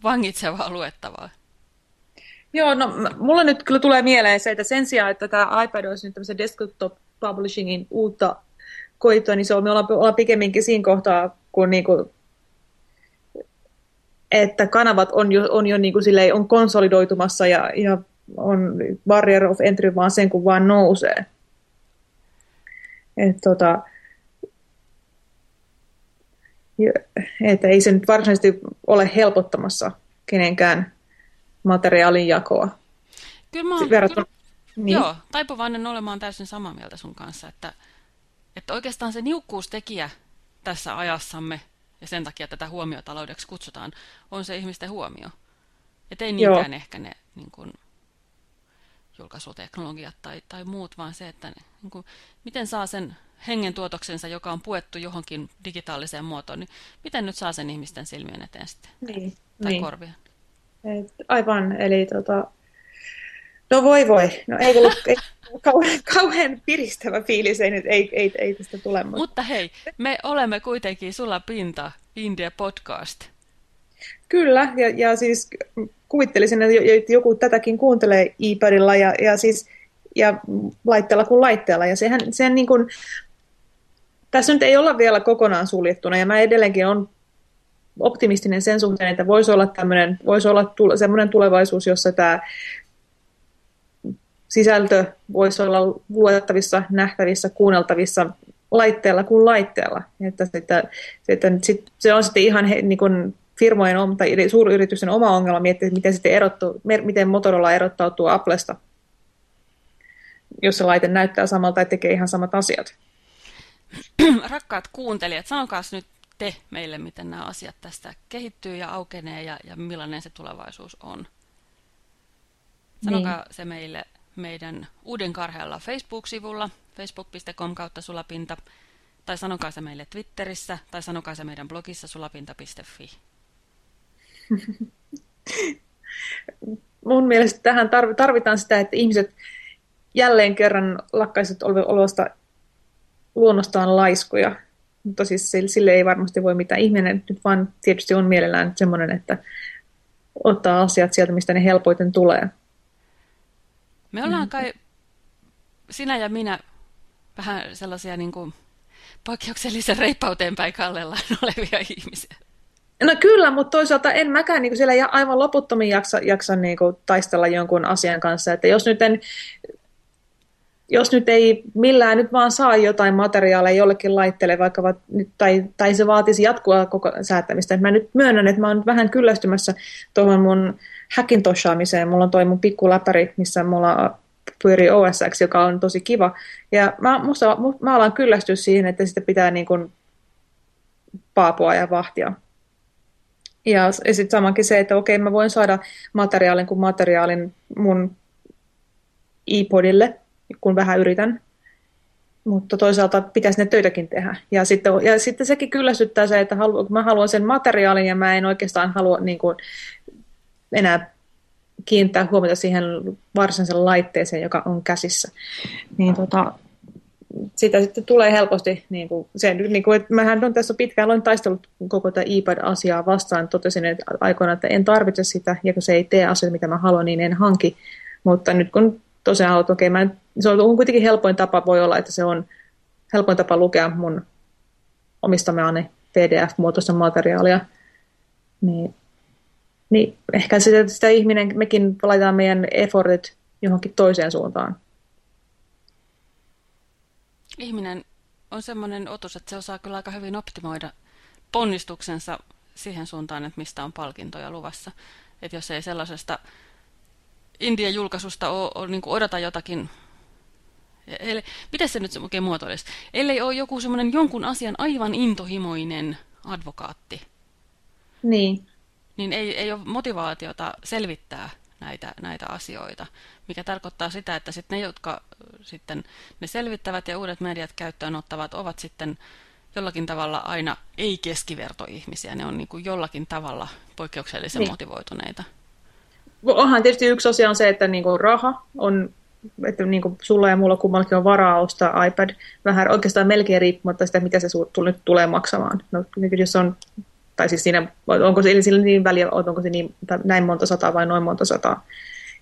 vangitsevaa luettavaa. Joo, no mulla nyt kyllä tulee mieleen se, että sen sijaan, että tämä iPad olisi nyt tämmöisen desktop publishingin uutta koittua, niin se on, me ollaan, ollaan pikemminkin siinä kohtaa, kun niinku, että kanavat on jo, on jo niinku silleen, on konsolidoitumassa ja, ja on barrier of entry vaan sen, kun vaan nousee. Et tota, että ei se nyt varsinaisesti ole helpottamassa kenenkään materiaalin jakoa. Kyllä mä oon, Verrattuna, kyllä, niin. joo, taipuvainen olemaan täysin samaa mieltä sun kanssa, että, että oikeastaan se niukkuustekijä tässä ajassamme, ja sen takia tätä huomiotaloudeksi kutsutaan, on se ihmisten huomio. Että ei niinkään joo. ehkä ne niin kuin, julkaisuteknologiat tai, tai muut, vaan se, että niin kuin, miten saa sen hengen tuotoksensa, joka on puettu johonkin digitaaliseen muotoon, niin miten nyt saa sen ihmisten silmien eteen sitten? Niin, tai niin. korvien? Et, aivan, eli tota, no voi voi, no ei ollut ei, kauhean, kauhean piristävä fiilis, ei, nyt, ei, ei, ei tästä tule. Mutta. mutta hei, me olemme kuitenkin sulla pinta India podcast. Kyllä, ja, ja siis kuvittelisin, että joku tätäkin kuuntelee iPadilla ja, ja, siis, ja laitteella kuin laitteella. Ja sehän, sehän niin kuin, tässä nyt ei olla vielä kokonaan suljettuna, ja mä edelleenkin on optimistinen sen suhteen, että voisi olla tämmöinen, voisi olla tule, semmoinen tulevaisuus, jossa tämä sisältö voisi olla luettavissa, nähtävissä, kuunneltavissa laitteella kuin laitteella. Että, että, että sit, se on sitten ihan he, niin kuin firmojen tai suuryritysten oma ongelma miettiä, miten, sitten erottu, miten Motorola erottautuu Applesta, jos se laite näyttää samalta ja tekee ihan samat asiat. Rakkaat kuuntelijat, sanokaa nyt te meille, miten nämä asiat tästä kehittyy ja aukenee ja, ja millainen se tulevaisuus on. Sanokaa niin. se meille meidän uuden karhealla Facebook-sivulla, facebook.com kautta sulapinta, tai sanokaa se meille Twitterissä, tai sanokaa se meidän blogissa sulapinta.fi. Mun mielestä tähän tarvitaan sitä, että ihmiset jälleen kerran lakkaisivat olosta luonnostaan laiskoja. Mutta siis sille ei varmasti voi mitään. Ihminen nyt vaan tietysti on mielellään semmoinen, että ottaa asiat sieltä, mistä ne helpoiten tulee. Me ollaan kai, sinä ja minä, vähän sellaisia niin kuin poikkeuksellisen reippauteen päin kallellaan olevia ihmisiä. No kyllä, mutta toisaalta en mäkään niin siellä aivan loputtomiin jaksa, jaksa niin kuin, taistella jonkun asian kanssa. Että jos nyt, en, jos nyt ei millään nyt vaan saa jotain materiaaleja jollekin laitteelle, vaikka va, nyt, tai, tai se vaatisi jatkua koko säätämistä. Mä nyt myönnän, että mä oon vähän kyllästymässä tuohon mun Hackintoshaamiseen. Mulla on toi mun pikkuläpäri, missä mulla pyörii OSX, joka on tosi kiva. Ja mä, musta, mä alan kyllästyä siihen, että sitä pitää niin kuin paapua ja vahtia. Ja, ja sitten samankin se, että okei, mä voin saada materiaalin kuin materiaalin mun iPodille, kun vähän yritän. Mutta toisaalta pitäisi ne töitäkin tehdä. Ja sitten, ja sitten sekin kyllästyttää se, että halu, mä haluan sen materiaalin ja mä en oikeastaan halua niin kuin, enää kiinnittää huomiota siihen varsinaiseen laitteeseen, joka on käsissä. Niin tota, sitä sitten tulee helposti, niin kuin, se, niin kuin, että mähän on tässä pitkään olen taistellut koko tätä iPad-asiaa vastaan, totesin että aikoina, että en tarvitse sitä, ja kun se ei tee asioita, mitä mä haluan, niin en hanki. Mutta nyt kun tosiaan että okei, mä, se on kuitenkin helpoin tapa, voi olla, että se on helpoin tapa lukea mun omistamaani PDF-muotoista materiaalia, niin, niin ehkä sitä, sitä ihminen, mekin laitetaan meidän effortit johonkin toiseen suuntaan. Ihminen on semmoinen otus, että se osaa kyllä aika hyvin optimoida ponnistuksensa siihen suuntaan, että mistä on palkintoja luvassa. Että jos ei sellaisesta Indian julkaisusta ole, ole niin odota jotakin, eli, miten se nyt oikein muotoilisi, ellei ole joku semmoinen jonkun asian aivan intohimoinen advokaatti, niin, niin ei, ei ole motivaatiota selvittää näitä, näitä asioita, mikä tarkoittaa sitä, että sitten ne, jotka sitten ne selvittävät ja uudet mediat käyttöön ottavat, ovat sitten jollakin tavalla aina ei-keskivertoihmisiä. Ne on niin kuin jollakin tavalla poikkeuksellisen niin. motivoituneita. Onhan tietysti yksi asia on se, että niin kuin raha on, että niin kuin sulla ja mulla kummallakin on varaa ostaa iPad vähän oikeastaan melkein riippumatta sitä, mitä se nyt tulee maksamaan. No, jos on tai siis siinä, onko se sillä niin väliä, onko se niin, näin monta sataa vai noin monta sataa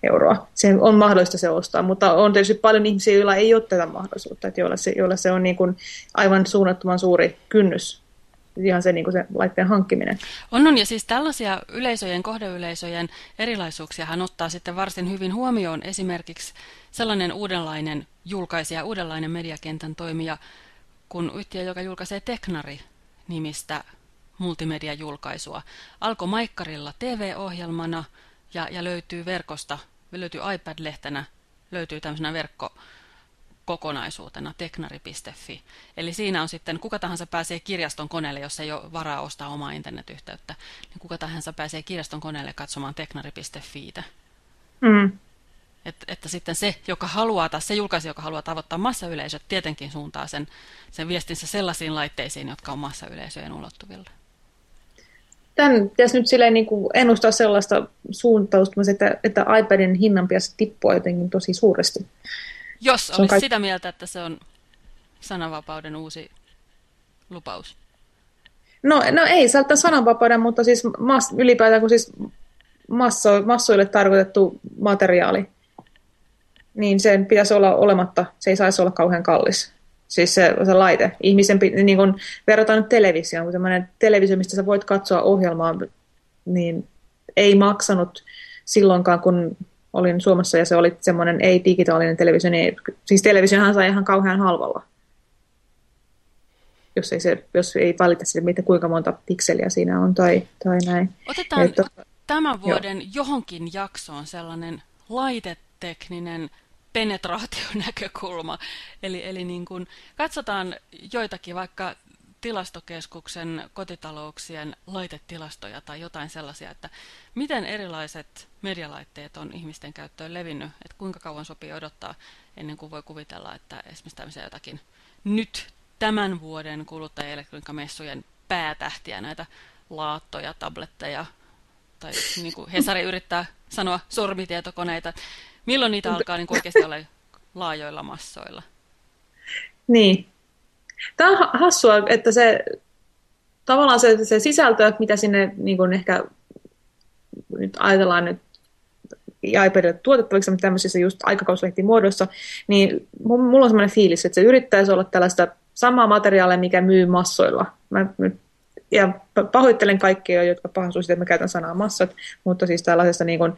euroa. Se on mahdollista se ostaa, mutta on tietysti paljon ihmisiä, joilla ei ole tätä mahdollisuutta, että joilla se, joilla se on niin kuin aivan suunnattoman suuri kynnys ihan se, niin kuin se laitteen hankkiminen. On, on, ja siis tällaisia yleisöjen, kohdeyleisöjen erilaisuuksia hän ottaa sitten varsin hyvin huomioon esimerkiksi sellainen uudenlainen julkaisija, uudenlainen mediakentän toimija, kun yhtiö, joka julkaisee Teknari-nimistä multimediajulkaisua. Alkoi Maikkarilla TV-ohjelmana ja, ja löytyy verkosta, löytyy iPad-lehtenä, löytyy tämmöisenä verkko kokonaisuutena teknari.fi. Eli siinä on sitten, kuka tahansa pääsee kirjaston koneelle, jos ei ole varaa ostaa omaa internetyhteyttä, niin kuka tahansa pääsee kirjaston koneelle katsomaan teknari.fiitä. Mm. Et, että sitten se, joka haluaa, tai se julkaisi, joka haluaa tavoittaa massayleisöt, tietenkin suuntaa sen, sen viestinsä sellaisiin laitteisiin, jotka on massayleisöjen ulottuvilla tämän pitäisi nyt silleen niin kuin ennustaa sellaista suuntausta, että, että iPadin hinnan pitäisi tippua jotenkin tosi suuresti. Jos olisi kaik- sitä mieltä, että se on sananvapauden uusi lupaus. No, no ei sieltä sananvapauden, mutta siis mass, ylipäätään kun siis masso, massoille tarkoitettu materiaali, niin sen pitäisi olla olematta, se ei saisi olla kauhean kallis. Siis se, se laite. Ihmisen, niin kun verrataan nyt televisioon, kun semmoinen televisio, mistä sä voit katsoa ohjelmaa, niin ei maksanut silloinkaan, kun olin Suomessa ja se oli semmoinen ei-digitaalinen televisio, niin siis televisiohan sai ihan kauhean halvalla. jos ei, se, jos ei valita sille, mitä, kuinka monta pikseliä siinä on tai, tai näin. Otetaan että, tämän vuoden jo. johonkin jaksoon sellainen laitetekninen penetraationäkökulma. Eli, eli niin kuin katsotaan joitakin vaikka tilastokeskuksen kotitalouksien laitetilastoja tai jotain sellaisia, että miten erilaiset medialaitteet on ihmisten käyttöön levinnyt, että kuinka kauan sopii odottaa ennen kuin voi kuvitella, että esimerkiksi tämmöisiä jotakin nyt tämän vuoden kuluttajaelektroniikkamessujen päätähtiä, näitä laattoja, tabletteja, tai niin kuin Hesari yrittää sanoa sormitietokoneita, milloin niitä alkaa niin oikeasti olla laajoilla massoilla? Niin, Tämä on hassua, että se tavallaan se, se sisältö, mitä sinne niin kuin ehkä nyt ajatellaan nyt iPadille tuotettaviksi, mutta tämmöisissä just aikakauslehtimuodossa, niin mulla on sellainen fiilis, että se yrittäisi olla tällaista samaa materiaalia, mikä myy massoilla. Mä nyt, ja pahoittelen kaikkia, jotka pahansuisivat, että mä käytän sanaa massat, mutta siis tällaisesta niin kuin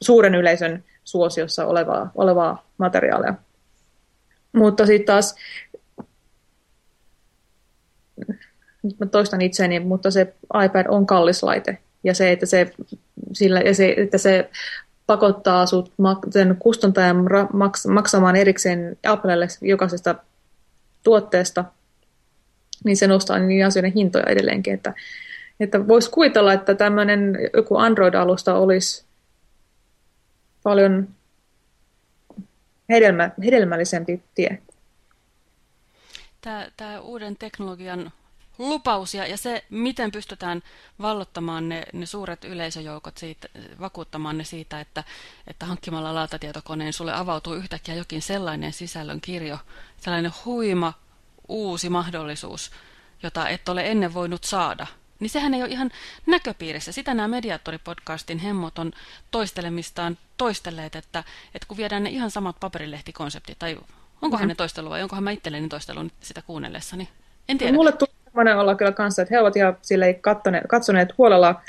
suuren yleisön suosiossa olevaa, olevaa materiaalia. Mutta sitten taas nyt mä toistan itseäni, mutta se iPad on kallis laite. Ja se, että se, sillä, ja se, että se pakottaa sut sen kustantajan maksamaan erikseen Applelle jokaisesta tuotteesta, niin se nostaa niin asioiden hintoja edelleenkin. Että, että voisi kuvitella, että tämmöinen joku Android-alusta olisi paljon hedelmä, hedelmällisempi tie. Tämä, tämä uuden teknologian lupaus ja, ja se, miten pystytään vallottamaan ne, ne suuret yleisöjoukot, siitä, vakuuttamaan ne siitä, että, että hankkimalla laatatietokoneen sulle avautuu yhtäkkiä jokin sellainen sisällön kirjo, sellainen huima uusi mahdollisuus, jota et ole ennen voinut saada. Niin sehän ei ole ihan näköpiirissä. Sitä nämä Mediatori-podcastin hemmot on toistelemistaan toistelleet, että, että kun viedään ne ihan samat paperilehtikonseptit, tai onkohan mm. ne toistelua vai onkohan mä itselleni toistelun sitä kuunnellessani, en tiedä. Mulle tuli semmoinen olla kyllä kanssa, että he ovat ihan silleen katsoneet, katsoneet huolella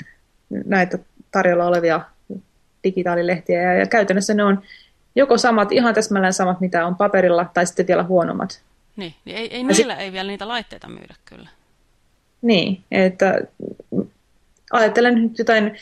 näitä tarjolla olevia digitaalilehtiä ja, ja käytännössä ne on joko samat, ihan täsmälleen samat, mitä on paperilla, tai sitten vielä huonommat. Niin, niin ei, ei niillä sit... ei vielä niitä laitteita myydä kyllä. Niin, että ajattelen nyt jotain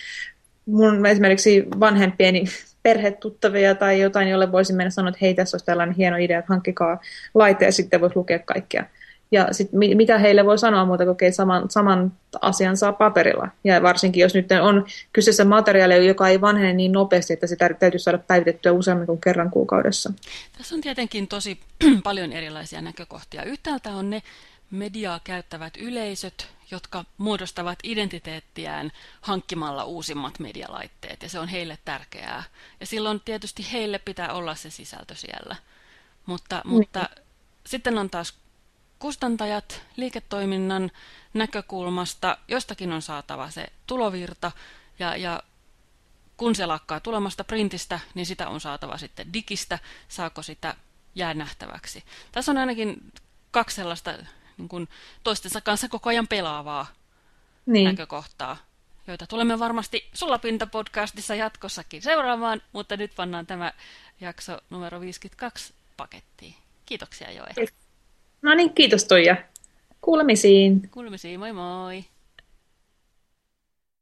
mun esimerkiksi vanhempieni perhetuttavia tai jotain, jolle voisin mennä sanoa, että hei, tässä olisi tällainen hieno idea, että hankkikaa laite ja sitten voisi lukea kaikkia. Ja sit, mitä heille voi sanoa muuta kuin saman, saman asian saa paperilla. Ja varsinkin jos nyt on kyseessä materiaali, joka ei vanhene niin nopeasti, että sitä täytyy saada päivitettyä useammin kuin kerran kuukaudessa. Tässä on tietenkin tosi paljon erilaisia näkökohtia. Yhtäältä on ne mediaa käyttävät yleisöt, jotka muodostavat identiteettiään hankkimalla uusimmat medialaitteet, ja se on heille tärkeää. Ja silloin tietysti heille pitää olla se sisältö siellä. Mutta, mm. mutta sitten on taas kustantajat liiketoiminnan näkökulmasta, jostakin on saatava se tulovirta ja, ja kun se lakkaa tulemasta printistä, niin sitä on saatava sitten digistä, saako sitä jää nähtäväksi. Tässä on ainakin kaksi sellaista niin kuin toistensa kanssa koko ajan pelaavaa niin. näkökohtaa, joita tulemme varmasti Sulapinta-podcastissa jatkossakin seuraamaan, mutta nyt pannaan tämä jakso numero 52 pakettiin. Kiitoksia Joe. No niin, kiitos Tuija. Kuulemisiin. Kuulemisiin, moi moi.